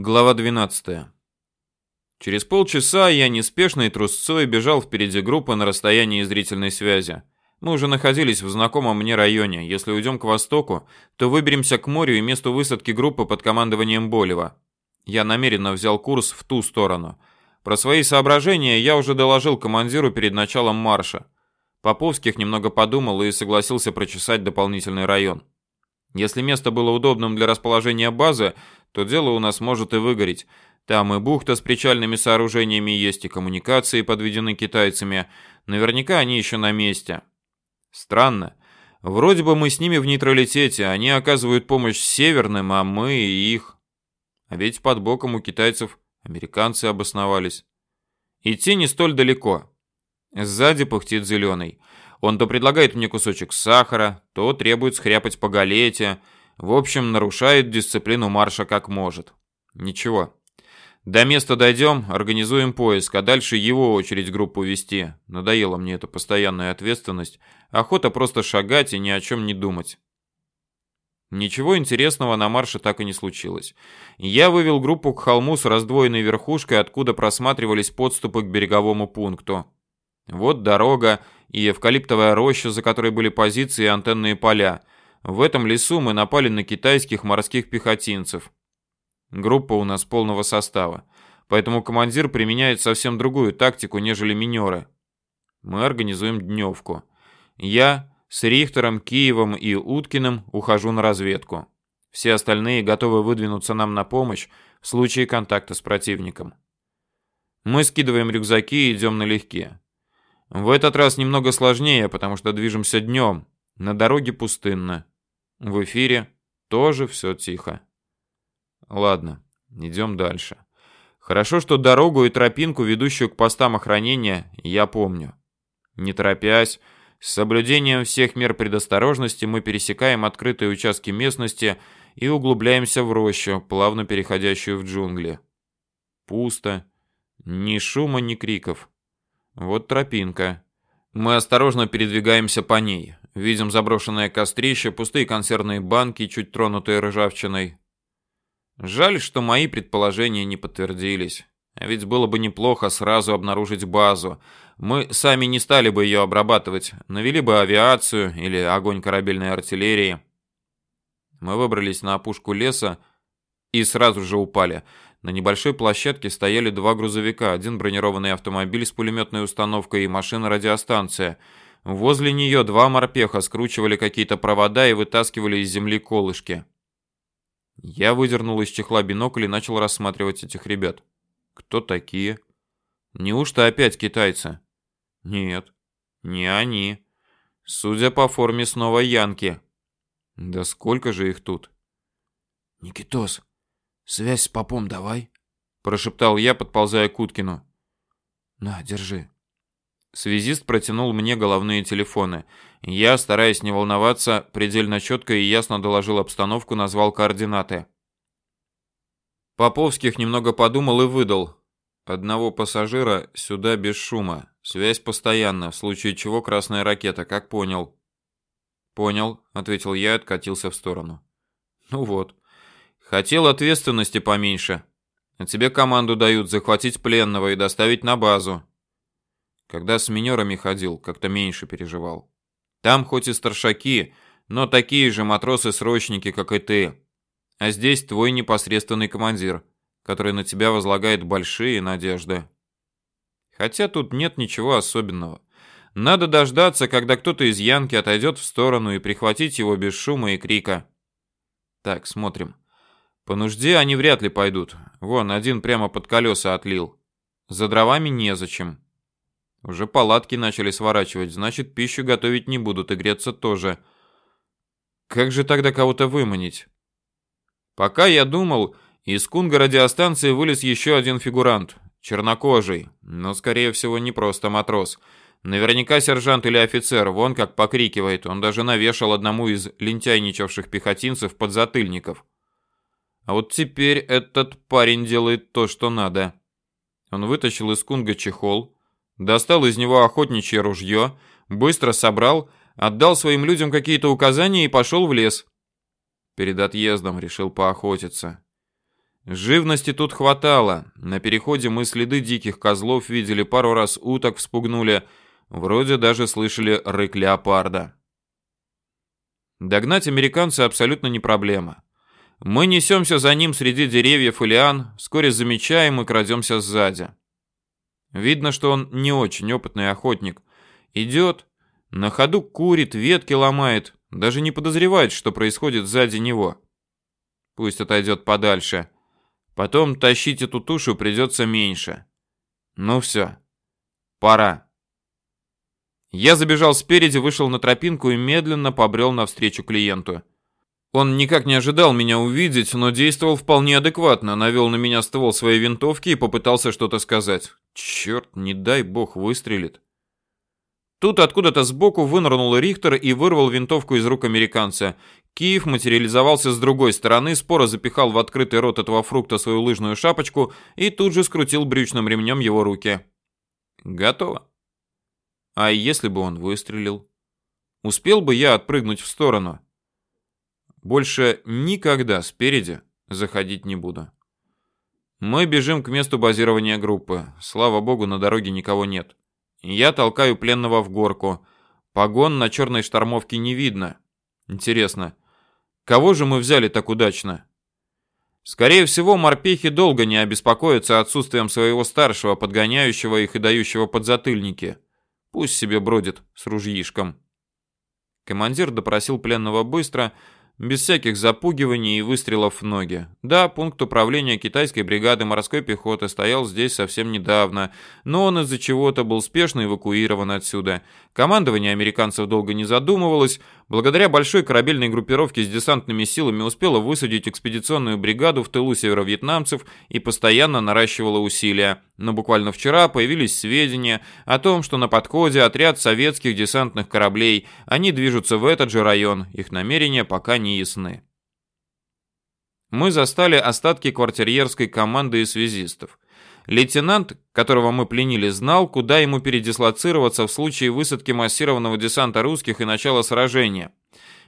Глава 12. Через полчаса я неспешной трусцой бежал впереди группы на расстоянии зрительной связи. Мы уже находились в знакомом мне районе. Если уйдем к востоку, то выберемся к морю и месту высадки группы под командованием Болева. Я намеренно взял курс в ту сторону. Про свои соображения я уже доложил командиру перед началом марша. Поповских немного подумал и согласился прочесать дополнительный район. Если место было удобным для расположения базы, то дело у нас может и выгореть. Там и бухта с причальными сооружениями есть, и коммуникации подведены китайцами. Наверняка они еще на месте. Странно. Вроде бы мы с ними в нейтралитете, они оказывают помощь северным, а мы и их. А ведь под боком у китайцев американцы обосновались. Идти не столь далеко. Сзади пыхтит зеленый. Он то предлагает мне кусочек сахара, то требует схряпать по галете. В общем, нарушает дисциплину марша как может. Ничего. До места дойдем, организуем поиск, а дальше его очередь группу вести. Надоела мне эта постоянная ответственность. Охота просто шагать и ни о чем не думать. Ничего интересного на марше так и не случилось. Я вывел группу к холму с раздвоенной верхушкой, откуда просматривались подступы к береговому пункту. Вот дорога и эвкалиптовая роща, за которой были позиции и антенные поля. В этом лесу мы напали на китайских морских пехотинцев. Группа у нас полного состава, поэтому командир применяет совсем другую тактику, нежели минеры. Мы организуем дневку. Я с Рихтером, Киевом и Уткиным ухожу на разведку. Все остальные готовы выдвинуться нам на помощь в случае контакта с противником. Мы скидываем рюкзаки и идем налегке. В этот раз немного сложнее, потому что движемся днем. На дороге пустынно. В эфире тоже все тихо. Ладно, идем дальше. Хорошо, что дорогу и тропинку, ведущую к постам охранения, я помню. Не торопясь, с соблюдением всех мер предосторожности мы пересекаем открытые участки местности и углубляемся в рощу, плавно переходящую в джунгли. Пусто. Ни шума, ни криков. Вот тропинка. Мы осторожно передвигаемся по ней. Видим заброшенное кострище, пустые консервные банки, чуть тронутые ржавчиной. Жаль, что мои предположения не подтвердились. А ведь было бы неплохо сразу обнаружить базу. Мы сами не стали бы ее обрабатывать, навели бы авиацию или огонь корабельной артиллерии. Мы выбрались на опушку леса и сразу же упали. На небольшой площадке стояли два грузовика, один бронированный автомобиль с пулеметной установкой и машина-радиостанция. Возле нее два морпеха скручивали какие-то провода и вытаскивали из земли колышки. Я выдернул из чехла бинокль и начал рассматривать этих ребят. Кто такие? Неужто опять китайцы? Нет, не они. Судя по форме, снова янки. Да сколько же их тут? Никитос, Связь с попом давай, прошептал я, подползая к Уткину. На, держи. Связист протянул мне головные телефоны. Я, стараясь не волноваться, предельно четко и ясно доложил обстановку, назвал координаты. Поповских немного подумал и выдал. Одного пассажира сюда без шума. Связь постоянна, в случае чего красная ракета, как понял. Понял, ответил я и откатился в сторону. Ну вот. Хотел ответственности поменьше. А тебе команду дают захватить пленного и доставить на базу. Когда с минерами ходил, как-то меньше переживал. Там хоть и старшаки, но такие же матросы-срочники, как и ты. А здесь твой непосредственный командир, который на тебя возлагает большие надежды. Хотя тут нет ничего особенного. Надо дождаться, когда кто-то из Янки отойдет в сторону и прихватить его без шума и крика. Так, смотрим. По нужде они вряд ли пойдут. Вон, один прямо под колеса отлил. За дровами незачем. Уже палатки начали сворачивать, значит, пищу готовить не будут и греться тоже. Как же тогда кого-то выманить? Пока я думал, из кунга радиостанции вылез еще один фигурант. Чернокожий, но, скорее всего, не просто матрос. Наверняка сержант или офицер, вон как покрикивает. Он даже навешал одному из лентяйничавших пехотинцев подзатыльников. А вот теперь этот парень делает то, что надо. Он вытащил из кунга чехол, достал из него охотничье ружье, быстро собрал, отдал своим людям какие-то указания и пошел в лес. Перед отъездом решил поохотиться. Живности тут хватало. На переходе мы следы диких козлов видели, пару раз уток вспугнули, вроде даже слышали рык леопарда. Догнать американца абсолютно не проблема. Мы несемся за ним среди деревьев и лиан, вскоре замечаем и крадемся сзади. Видно, что он не очень опытный охотник. Идет, на ходу курит, ветки ломает, даже не подозревает, что происходит сзади него. Пусть отойдет подальше. Потом тащить эту тушу придется меньше. Ну все, пора. Я забежал спереди, вышел на тропинку и медленно побрел навстречу клиенту. Он никак не ожидал меня увидеть, но действовал вполне адекватно, навел на меня ствол своей винтовки и попытался что-то сказать. Черт, не дай бог выстрелит. Тут откуда-то сбоку вынырнул Рихтер и вырвал винтовку из рук американца. Киев материализовался с другой стороны, споро запихал в открытый рот этого фрукта свою лыжную шапочку и тут же скрутил брючным ремнем его руки. Готово. А если бы он выстрелил? Успел бы я отпрыгнуть в сторону? Больше никогда спереди заходить не буду. Мы бежим к месту базирования группы. Слава богу, на дороге никого нет. Я толкаю пленного в горку. Погон на черной штормовке не видно. Интересно, кого же мы взяли так удачно? Скорее всего, морпехи долго не обеспокоятся отсутствием своего старшего, подгоняющего их и дающего подзатыльники. Пусть себе бродит с ружьишком. Командир допросил пленного быстро, без всяких запугиваний и выстрелов в ноги. Да, пункт управления китайской бригады морской пехоты стоял здесь совсем недавно, но он из-за чего-то был спешно эвакуирован отсюда. Командование американцев долго не задумывалось, благодаря большой корабельной группировке с десантными силами успело высадить экспедиционную бригаду в тылу северо-вьетнамцев и постоянно наращивало усилия. Но буквально вчера появились сведения о том, что на подходе отряд советских десантных кораблей, они движутся в этот же район, их намерения пока не ясны. Мы застали остатки квартирьерской команды и связистов. Лейтенант, которого мы пленили, знал, куда ему передислоцироваться в случае высадки массированного десанта русских и начала сражения.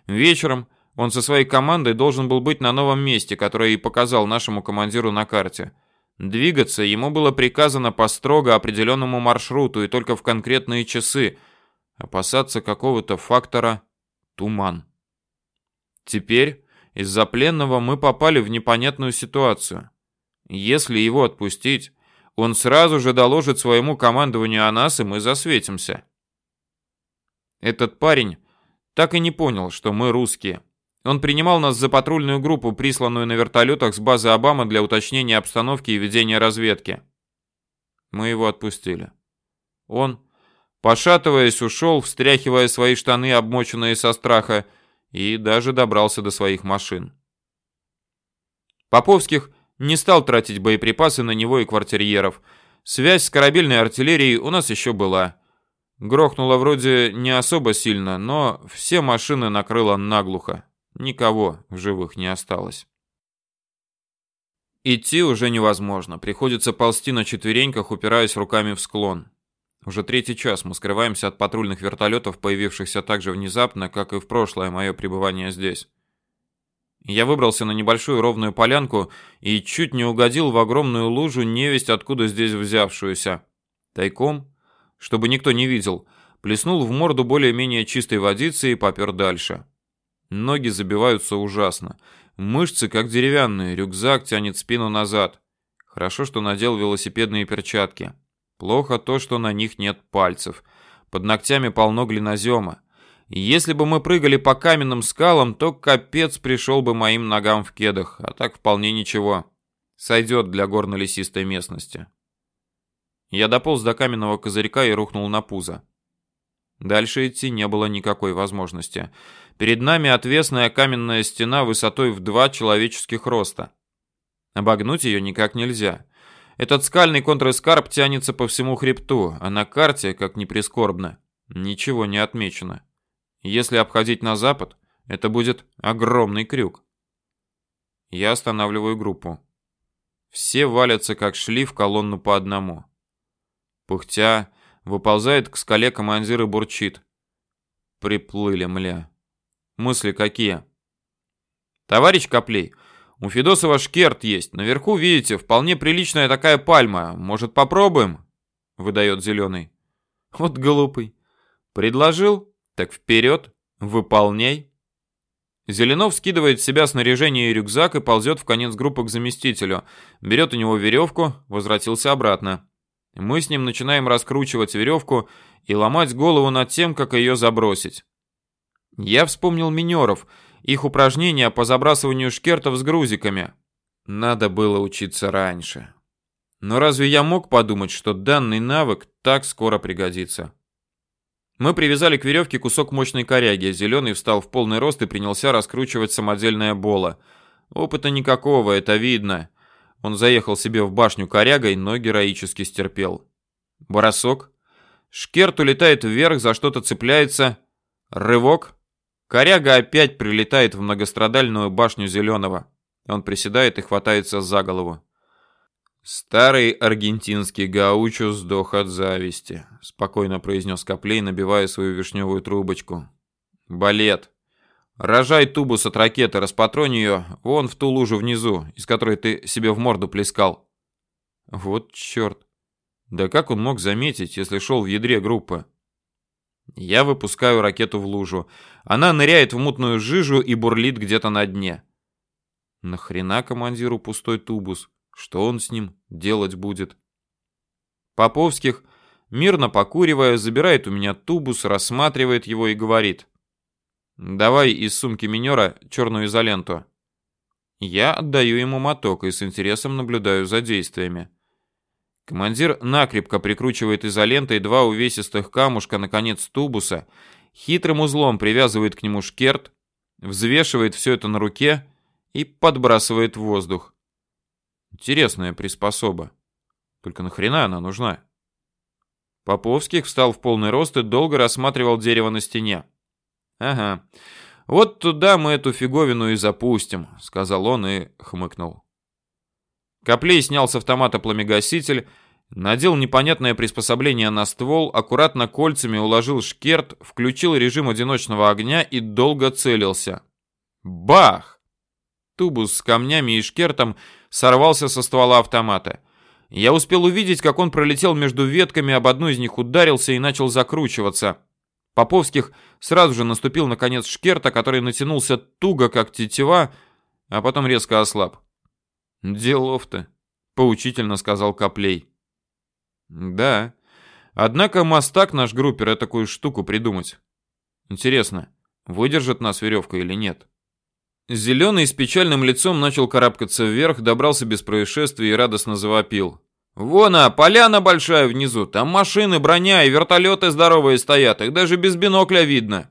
Вечером он со своей командой должен был быть на новом месте, которое и показал нашему командиру на карте. Двигаться ему было приказано по строго определенному маршруту и только в конкретные часы. Опасаться какого-то фактора – туман. Теперь из-за пленного мы попали в непонятную ситуацию. Если его отпустить, он сразу же доложит своему командованию о нас, и мы засветимся. Этот парень так и не понял, что мы русские. Он принимал нас за патрульную группу, присланную на вертолетах с базы Обама для уточнения обстановки и ведения разведки. Мы его отпустили. Он, пошатываясь, ушел, встряхивая свои штаны, обмоченные со страха, и даже добрался до своих машин. Поповских не стал тратить боеприпасы на него и квартирьеров. Связь с корабельной артиллерией у нас еще была. Грохнуло вроде не особо сильно, но все машины накрыло наглухо. Никого в живых не осталось. Идти уже невозможно. Приходится ползти на четвереньках, упираясь руками в склон. Уже третий час мы скрываемся от патрульных вертолетов, появившихся так же внезапно, как и в прошлое мое пребывание здесь. Я выбрался на небольшую ровную полянку и чуть не угодил в огромную лужу, невесть откуда здесь взявшуюся. Тайком, чтобы никто не видел, плеснул в морду более-менее чистой водицы и попер дальше. Ноги забиваются ужасно. Мышцы как деревянные, рюкзак тянет спину назад. Хорошо, что надел велосипедные перчатки. Плохо то, что на них нет пальцев. Под ногтями полно глинозема. Если бы мы прыгали по каменным скалам, то капец пришел бы моим ногам в кедах, а так вполне ничего. Сойдет для горно-лесистой местности. Я дополз до каменного козырька и рухнул на пузо. Дальше идти не было никакой возможности. Перед нами отвесная каменная стена высотой в два человеческих роста. Обогнуть ее никак нельзя. Этот скальный контрэскарп тянется по всему хребту, а на карте, как ни прискорбно, ничего не отмечено. Если обходить на запад, это будет огромный крюк. Я останавливаю группу. Все валятся, как шли, в колонну по одному. Пыхтя, выползает к скале командир и бурчит. Приплыли, мля. Мысли какие? Товарищ Коплей, У Федосова шкерт есть. Наверху, видите, вполне приличная такая пальма. Может, попробуем? Выдает зеленый. Вот глупый. Предложил? Так вперед, выполняй. Зеленов скидывает с себя снаряжение и рюкзак и ползет в конец группы к заместителю. Берет у него веревку, возвратился обратно. Мы с ним начинаем раскручивать веревку и ломать голову над тем, как ее забросить. Я вспомнил минеров — их упражнения по забрасыванию шкертов с грузиками. Надо было учиться раньше. Но разве я мог подумать, что данный навык так скоро пригодится? Мы привязали к веревке кусок мощной коряги. Зеленый встал в полный рост и принялся раскручивать самодельное боло. Опыта никакого, это видно. Он заехал себе в башню корягой, но героически стерпел. Бросок. Шкерт улетает вверх, за что-то цепляется. Рывок. Коряга опять прилетает в многострадальную башню Зеленого. Он приседает и хватается за голову. «Старый аргентинский гаучо сдох от зависти», — спокойно произнес Коплей, набивая свою вишневую трубочку. «Балет. Рожай тубус от ракеты, распатронь ее вон в ту лужу внизу, из которой ты себе в морду плескал». «Вот черт. Да как он мог заметить, если шел в ядре группы?» Я выпускаю ракету в лужу. Она ныряет в мутную жижу и бурлит где-то на дне. Нахрена командиру пустой тубус? Что он с ним делать будет? Поповских, мирно покуривая, забирает у меня тубус, рассматривает его и говорит. «Давай из сумки минера черную изоленту». Я отдаю ему моток и с интересом наблюдаю за действиями. Командир накрепко прикручивает изолентой два увесистых камушка на конец тубуса, хитрым узлом привязывает к нему шкерт, взвешивает все это на руке и подбрасывает в воздух. Интересная приспособа. Только нахрена она нужна? Поповских встал в полный рост и долго рассматривал дерево на стене. «Ага, вот туда мы эту фиговину и запустим», — сказал он и хмыкнул. Коплей снял с автомата пламегаситель, надел непонятное приспособление на ствол, аккуратно кольцами уложил шкерт, включил режим одиночного огня и долго целился. Бах! Тубус с камнями и шкертом сорвался со ствола автомата. Я успел увидеть, как он пролетел между ветками, об одну из них ударился и начал закручиваться. Поповских сразу же наступил на конец шкерта, который натянулся туго, как тетива, а потом резко ослаб. «Делов-то», — поучительно сказал Коплей. «Да. Однако мастак наш группер такую штуку придумать. Интересно, выдержит нас веревка или нет?» Зеленый с печальным лицом начал карабкаться вверх, добрался без происшествий и радостно завопил. «Вон, а, поляна большая внизу, там машины, броня и вертолеты здоровые стоят, их даже без бинокля видно».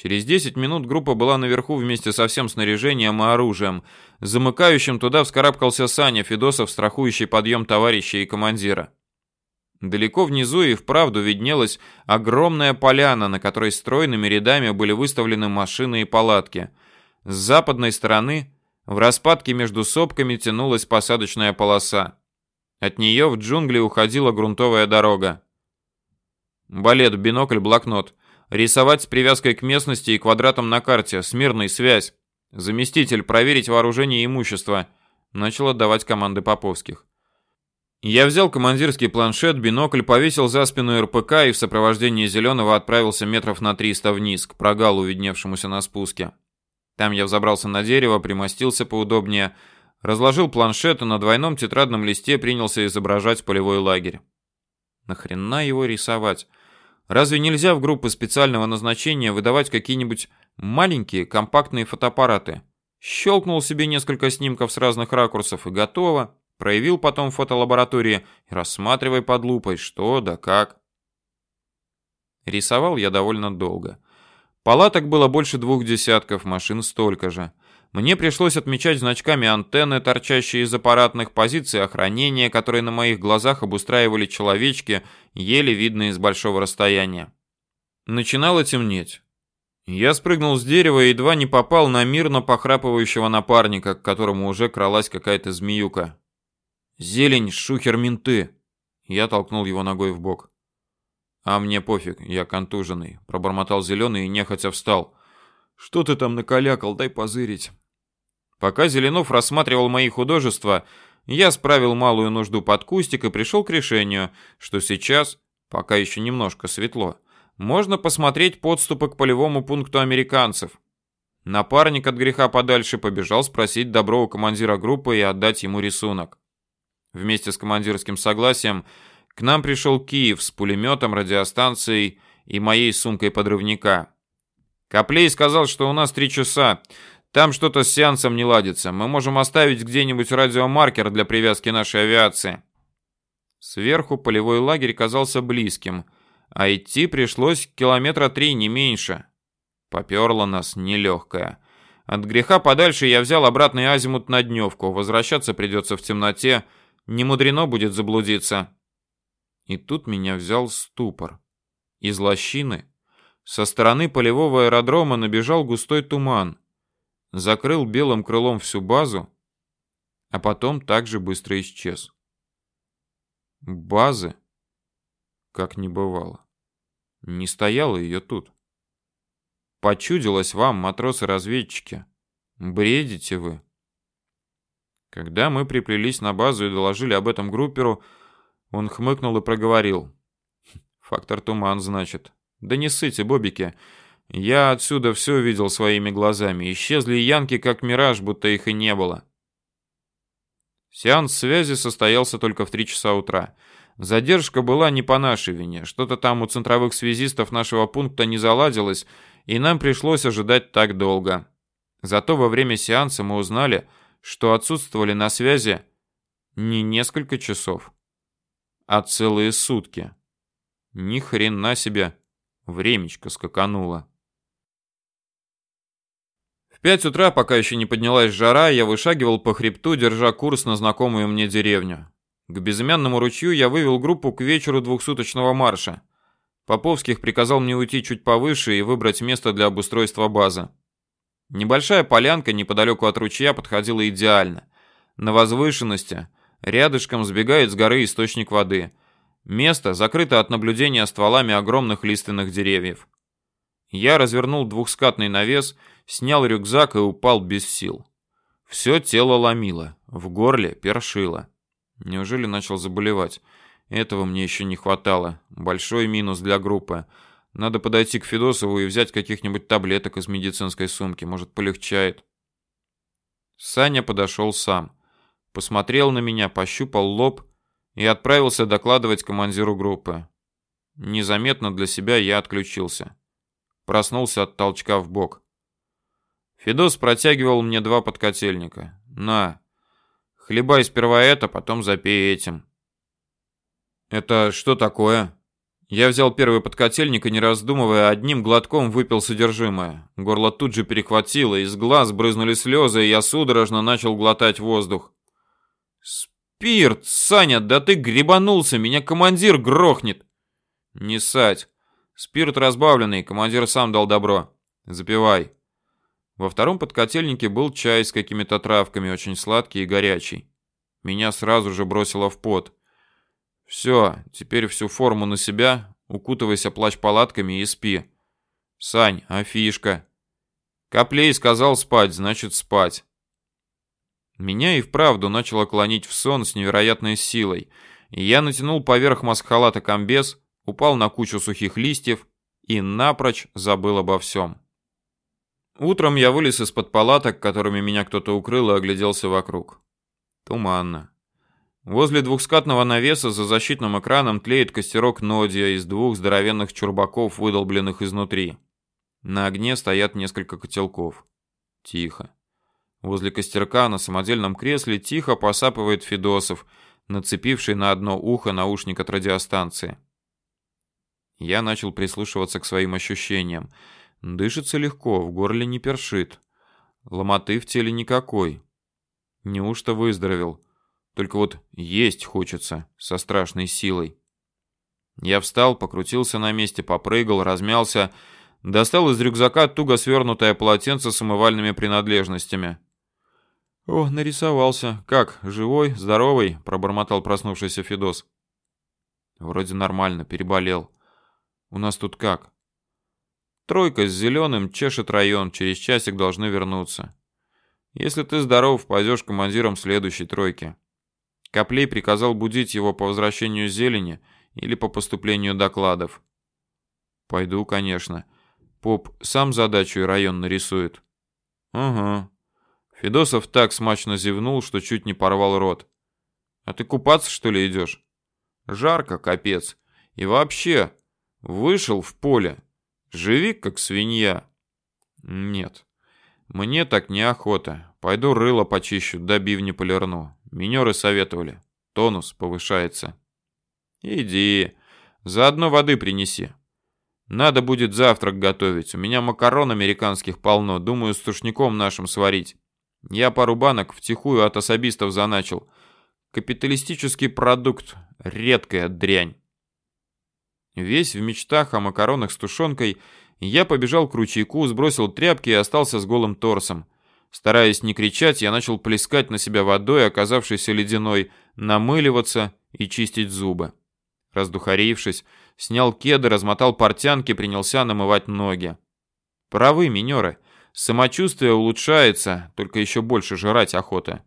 Через 10 минут группа была наверху вместе со всем снаряжением и оружием. Замыкающим туда вскарабкался Саня Федосов, страхующий подъем товарища и командира. Далеко внизу и вправду виднелась огромная поляна, на которой стройными рядами были выставлены машины и палатки. С западной стороны, в распадке между сопками тянулась посадочная полоса. От нее в джунгли уходила грунтовая дорога. Балет, бинокль, блокнот. Рисовать с привязкой к местности и квадратом на карте. Смирный, связь. Заместитель, проверить вооружение и имущество. Начал отдавать команды Поповских. Я взял командирский планшет, бинокль, повесил за спину РПК и в сопровождении Зеленого отправился метров на 300 вниз, к прогалу, видневшемуся на спуске. Там я взобрался на дерево, примостился поудобнее, разложил планшет и на двойном тетрадном листе принялся изображать полевой лагерь. Нахрена его рисовать? Разве нельзя в группы специального назначения выдавать какие-нибудь маленькие компактные фотоаппараты? Щелкнул себе несколько снимков с разных ракурсов и готово. Проявил потом в фотолаборатории и рассматривай под лупой, что да как. Рисовал я довольно долго. Палаток было больше двух десятков, машин столько же. Мне пришлось отмечать значками антенны, торчащие из аппаратных позиций охранения, которые на моих глазах обустраивали человечки, еле видные с большого расстояния. Начинало темнеть. Я спрыгнул с дерева и едва не попал на мирно похрапывающего напарника, к которому уже кралась какая-то змеюка. «Зелень, шухер, менты!» Я толкнул его ногой в бок. «А мне пофиг, я контуженный», — пробормотал зеленый и нехотя встал. «Что ты там накалякал? Дай позырить». Пока Зеленов рассматривал мои художества, я справил малую нужду под кустик и пришел к решению, что сейчас, пока еще немножко светло, можно посмотреть подступы к полевому пункту американцев. Напарник от греха подальше побежал спросить добро командира группы и отдать ему рисунок. Вместе с командирским согласием к нам пришел Киев с пулеметом, радиостанцией и моей сумкой подрывника. Коплей сказал, что у нас три часа. Там что-то с сеансом не ладится. Мы можем оставить где-нибудь радиомаркер для привязки нашей авиации. Сверху полевой лагерь казался близким, а идти пришлось километра три, не меньше. Поперла нас нелегкая. От греха подальше я взял обратный азимут на дневку. Возвращаться придется в темноте. Не мудрено будет заблудиться. И тут меня взял ступор. Из лощины со стороны полевого аэродрома набежал густой туман. Закрыл белым крылом всю базу, а потом также быстро исчез. Базы, как не бывало. Не стояло ее тут. Почудилось вам, матросы-разведчики. Бредите вы. Когда мы приплелись на базу и доложили об этом групперу, он хмыкнул и проговорил. Фактор туман, значит. Да не ссыте, бобики. Я отсюда все видел своими глазами. Исчезли янки, как мираж, будто их и не было. Сеанс связи состоялся только в три часа утра. Задержка была не по нашей вине. Что-то там у центровых связистов нашего пункта не заладилось, и нам пришлось ожидать так долго. Зато во время сеанса мы узнали, что отсутствовали на связи не несколько часов, а целые сутки. Ни хрена себе, времечко скакануло. В пять утра, пока еще не поднялась жара, я вышагивал по хребту, держа курс на знакомую мне деревню. К безымянному ручью я вывел группу к вечеру двухсуточного марша. Поповских приказал мне уйти чуть повыше и выбрать место для обустройства базы. Небольшая полянка неподалеку от ручья подходила идеально. На возвышенности рядышком сбегает с горы источник воды. Место закрыто от наблюдения стволами огромных лиственных деревьев. Я развернул двухскатный навес, снял рюкзак и упал без сил. Все тело ломило, в горле першило. Неужели начал заболевать? Этого мне еще не хватало. Большой минус для группы. Надо подойти к Федосову и взять каких-нибудь таблеток из медицинской сумки, может, полегчает. Саня подошел сам. Посмотрел на меня, пощупал лоб и отправился докладывать командиру группы. Незаметно для себя я отключился. Проснулся от толчка в бок. Федос протягивал мне два подкотельника. На. Хлебай сперва это, потом запей этим. Это что такое? Я взял первый подкотельник и, не раздумывая, одним глотком выпил содержимое. Горло тут же перехватило, из глаз брызнули слезы, и я судорожно начал глотать воздух. «Спирт! Саня, да ты гребанулся! Меня командир грохнет!» «Не сать! Спирт разбавленный, командир сам дал добро. Запивай!» Во втором подкотельнике был чай с какими-то травками, очень сладкий и горячий. Меня сразу же бросило в пот. Все, теперь всю форму на себя, укутывайся плащ-палатками и спи. Сань, а фишка? Коплей сказал спать, значит спать. Меня и вправду начало клонить в сон с невероятной силой. И я натянул поверх маск-халата комбез, упал на кучу сухих листьев и напрочь забыл обо всем. Утром я вылез из-под палаток, которыми меня кто-то укрыл, и огляделся вокруг. Туманно. Возле двухскатного навеса за защитным экраном тлеет костерок Нодия из двух здоровенных чурбаков, выдолбленных изнутри. На огне стоят несколько котелков. Тихо. Возле костерка на самодельном кресле тихо посапывает Федосов, нацепивший на одно ухо наушник от радиостанции. Я начал прислушиваться к своим ощущениям. Дышится легко, в горле не першит. Ломоты в теле никакой. Неужто выздоровел? Только вот есть хочется со страшной силой. Я встал, покрутился на месте, попрыгал, размялся, достал из рюкзака туго свернутое полотенце с умывальными принадлежностями. «О, нарисовался. Как, живой, здоровый?» – пробормотал проснувшийся Федос. «Вроде нормально, переболел. У нас тут как?» «Тройка с зеленым чешет район, через часик должны вернуться». Если ты здоров, пойдешь командиром следующей тройки. Коплей приказал будить его по возвращению зелени или по поступлению докладов. Пойду, конечно. Поп сам задачу и район нарисует. Ага. Федосов так смачно зевнул, что чуть не порвал рот. А ты купаться, что ли, идешь? Жарко, капец. И вообще, вышел в поле. Живи, как свинья. Нет, мне так неохота. Пойду рыло почищу, да бивни полирну. Минеры советовали. Тонус повышается. Иди. Заодно воды принеси. Надо будет завтрак готовить. У меня макарон американских полно. Думаю, с тушником нашим сварить. Я пару банок втихую от особистов заначил. Капиталистический продукт. Редкая дрянь. Весь в мечтах о макаронах с тушенкой, я побежал к ручейку, сбросил тряпки и остался с голым торсом. Стараясь не кричать, я начал плескать на себя водой, оказавшейся ледяной, намыливаться и чистить зубы. Раздухарившись, снял кеды, размотал портянки, принялся намывать ноги. Правы, минеры. Самочувствие улучшается, только еще больше жрать охота.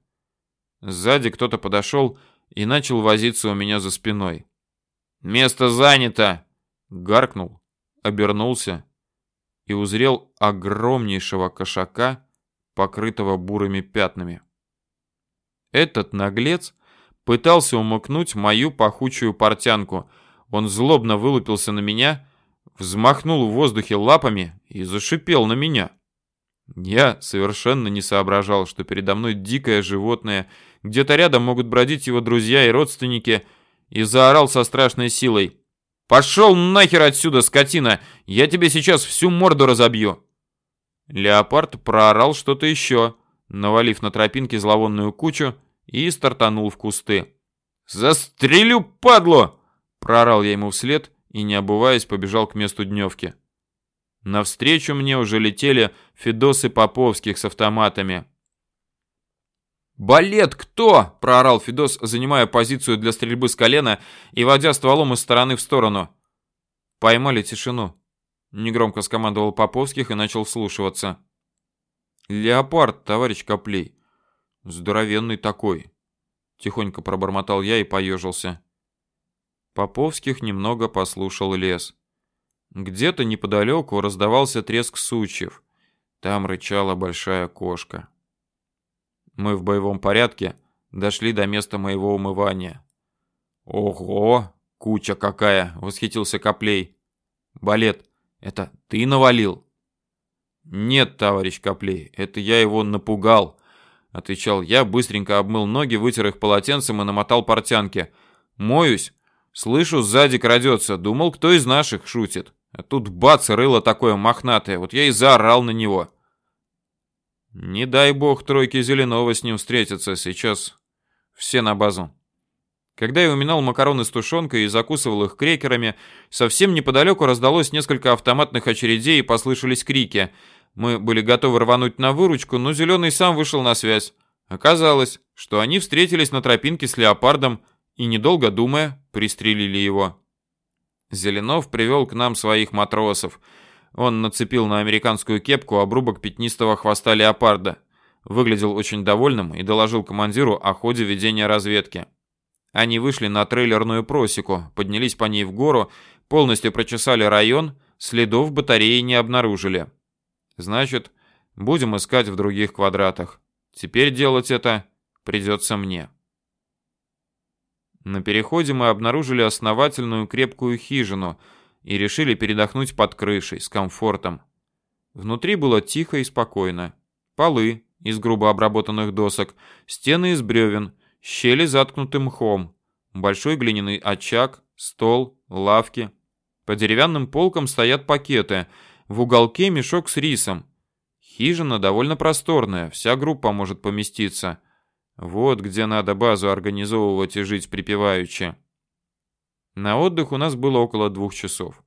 Сзади кто-то подошел и начал возиться у меня за спиной. «Место занято!» Гаркнул, обернулся и узрел огромнейшего кошака, покрытого бурыми пятнами. Этот наглец пытался умыкнуть мою пахучую портянку. Он злобно вылупился на меня, взмахнул в воздухе лапами и зашипел на меня. Я совершенно не соображал, что передо мной дикое животное, где-то рядом могут бродить его друзья и родственники, и заорал со страшной силой. «Пошел нахер отсюда, скотина! Я тебе сейчас всю морду разобью!» Леопард проорал что-то еще, навалив на тропинке зловонную кучу и стартанул в кусты. «Застрелю, падло!» – проорал я ему вслед и, не обуваясь, побежал к месту дневки. Навстречу мне уже летели Федосы Поповских с автоматами. «Балет кто?» – проорал Федос, занимая позицию для стрельбы с колена и водя стволом из стороны в сторону. Поймали тишину. Негромко скомандовал Поповских и начал вслушиваться. «Леопард, товарищ Коплей. Здоровенный такой». Тихонько пробормотал я и поежился. Поповских немного послушал лес. Где-то неподалеку раздавался треск сучьев. Там рычала большая кошка. Мы в боевом порядке дошли до места моего умывания. «Ого, куча какая!» — восхитился Коплей. «Балет, это ты навалил?» «Нет, товарищ Коплей, это я его напугал», — отвечал я, быстренько обмыл ноги, вытер их полотенцем и намотал портянки. «Моюсь, слышу, сзади крадется, думал, кто из наших шутит». А тут бац, рыло такое мохнатое, вот я и заорал на него. Не дай бог тройке Зеленого с ним встретиться, сейчас все на базу. Когда я уминал макароны с тушенкой и закусывал их крекерами, совсем неподалеку раздалось несколько автоматных очередей и послышались крики. Мы были готовы рвануть на выручку, но Зеленый сам вышел на связь. Оказалось, что они встретились на тропинке с леопардом и, недолго думая, пристрелили его. Зеленов привел к нам своих матросов. Он нацепил на американскую кепку обрубок пятнистого хвоста леопарда. Выглядел очень довольным и доложил командиру о ходе ведения разведки. Они вышли на трейлерную просеку, поднялись по ней в гору, полностью прочесали район, следов батареи не обнаружили. Значит, будем искать в других квадратах. Теперь делать это придется мне. На переходе мы обнаружили основательную крепкую хижину и решили передохнуть под крышей с комфортом. Внутри было тихо и спокойно. Полы из грубо обработанных досок, стены из бревен, щели заткнуты мхом, большой глиняный очаг, стол, лавки. По деревянным полкам стоят пакеты, в уголке мешок с рисом. Хижина довольно просторная, вся группа может поместиться – вот где надо базу организовывать и жить припеваючи. На отдых у нас было около двух часов.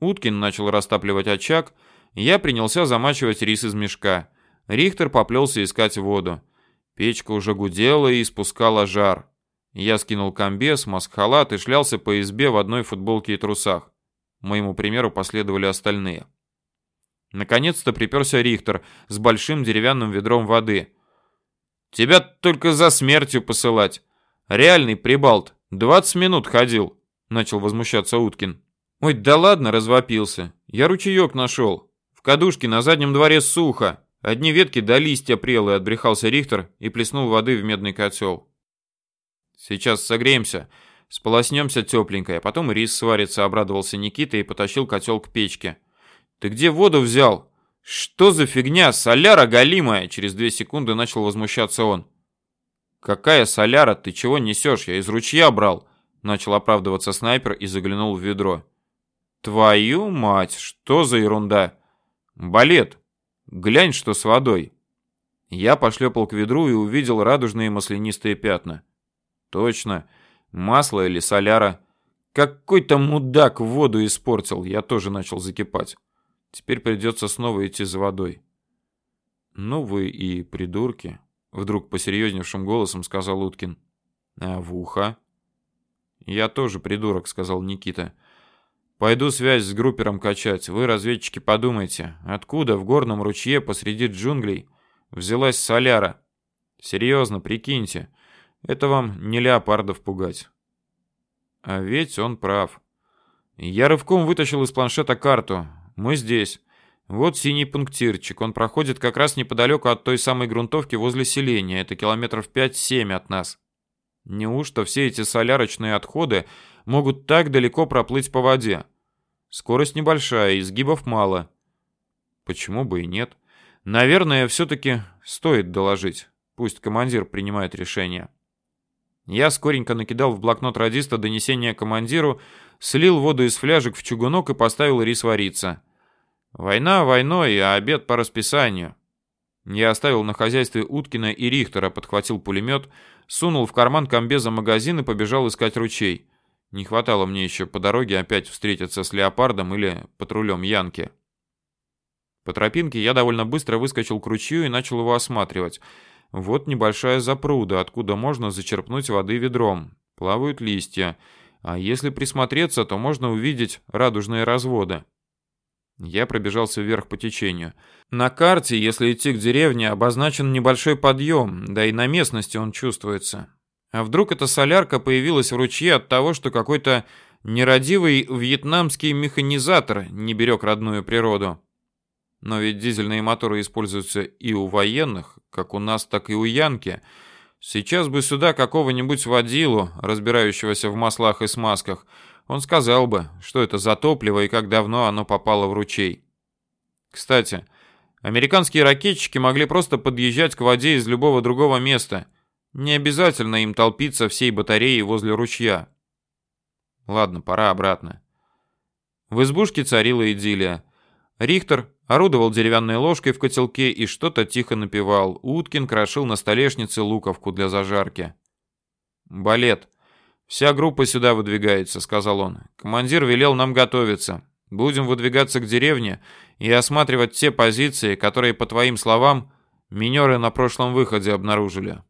Уткин начал растапливать очаг, я принялся замачивать рис из мешка. Рихтер поплелся искать воду. Печка уже гудела и испускала жар. Я скинул комбез, маск-халат и шлялся по избе в одной футболке и трусах. Моему примеру последовали остальные. Наконец-то приперся Рихтер с большим деревянным ведром воды. «Тебя только за смертью посылать. Реальный прибалт. 20 минут ходил», — начал возмущаться Уткин. «Ой, да ладно», — развопился. «Я ручеек нашел. В кадушке на заднем дворе сухо. Одни ветки до листья прелые», — отбрехался Рихтер и плеснул воды в медный котел. «Сейчас согреемся, сполоснемся тепленькой, а потом рис сварится», — обрадовался Никита и потащил котел к печке. «Ты где воду взял?» «Что за фигня? Соляра голимая!» Через две секунды начал возмущаться он. «Какая соляра? Ты чего несешь? Я из ручья брал!» Начал оправдываться снайпер и заглянул в ведро. «Твою мать! Что за ерунда? Балет! Глянь, что с водой!» Я пошлепал к ведру и увидел радужные маслянистые пятна. «Точно! Масло или соляра!» Какой-то мудак воду испортил, я тоже начал закипать. Теперь придется снова идти за водой. Ну вы и придурки, вдруг посерьезневшим голосом сказал Уткин. А в ухо? Я тоже придурок, сказал Никита. Пойду связь с группером качать. Вы, разведчики, подумайте, откуда в горном ручье посреди джунглей взялась соляра? Серьезно, прикиньте. Это вам не леопардов пугать. А ведь он прав. Я рывком вытащил из планшета карту. Мы здесь. Вот синий пунктирчик. Он проходит как раз неподалеку от той самой грунтовки возле селения. Это километров 5-7 от нас. Неужто все эти солярочные отходы могут так далеко проплыть по воде? Скорость небольшая, изгибов мало. Почему бы и нет? Наверное, все-таки стоит доложить. Пусть командир принимает решение. Я скоренько накидал в блокнот радиста донесение командиру, слил воду из фляжек в чугунок и поставил рис вариться. Война войной, а обед по расписанию. Я оставил на хозяйстве Уткина и Рихтера, подхватил пулемет, сунул в карман комбеза магазин и побежал искать ручей. Не хватало мне еще по дороге опять встретиться с леопардом или патрулем Янки. По тропинке я довольно быстро выскочил к ручью и начал его осматривать. Вот небольшая запруда, откуда можно зачерпнуть воды ведром. Плавают листья. А если присмотреться, то можно увидеть радужные разводы. Я пробежался вверх по течению. На карте, если идти к деревне, обозначен небольшой подъем, да и на местности он чувствуется. А вдруг эта солярка появилась в ручье от того, что какой-то нерадивый вьетнамский механизатор не берег родную природу? Но ведь дизельные моторы используются и у военных, как у нас, так и у Янки – Сейчас бы сюда какого-нибудь водилу, разбирающегося в маслах и смазках. Он сказал бы, что это за топливо и как давно оно попало в ручей. Кстати, американские ракетчики могли просто подъезжать к воде из любого другого места. Не обязательно им толпиться всей батареей возле ручья. Ладно, пора обратно. В избушке царила идиллия. Рихтер орудовал деревянной ложкой в котелке и что-то тихо напевал. Уткин крошил на столешнице луковку для зажарки. «Балет. Вся группа сюда выдвигается», — сказал он. «Командир велел нам готовиться. Будем выдвигаться к деревне и осматривать те позиции, которые, по твоим словам, минеры на прошлом выходе обнаружили».